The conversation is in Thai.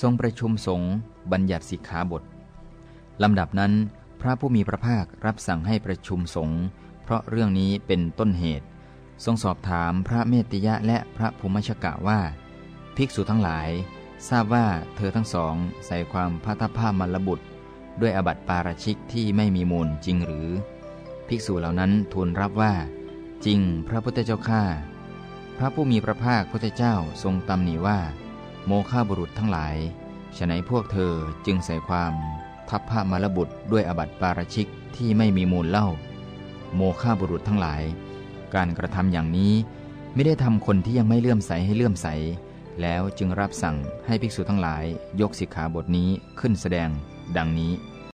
ทรงประชุมสงฆ์บัญญัติสิกขาบทลำดับนั้น พระผู้มีพระภาครับสั่งให้ประชุมสงฆ์เพราะเรื่องนี้เป็นต้นเหตุ ทรงสอบถามพระเมติยะและพระภูมิชกะว่า ภิกษุทั้งหลาย ทราบว่าเธอทั้งสองใส่ความพัทภาพมลบุตร ด้วยอบัติปาราชิกที่ไม่มีมูลจริงหรือ ภิกษุเหล่านั้นทูลรับว่า จริงพระพุทธเจ้าข้าพระผู้มีพระภาคพุทธเจ้าทรงตำหนิว่า โมฆะบุรุษทั้งหลายฉะไหนพวกเธอจึงใส่ความทัพพระมารบุตรด้วยอบัติปาราชิกที่ไม่มีมูลเล่า โมฆะบุรุษทั้งหลาย การกระทำอย่างนี้ไม่ได้ทำคนที่ยังไม่เลื่อมใสให้เลื่อมใส แล้วจึงรับสั่งให้ภิกษุทั้งหลายยกสิกขาบทนี้ขึ้นแสดง ดังนี้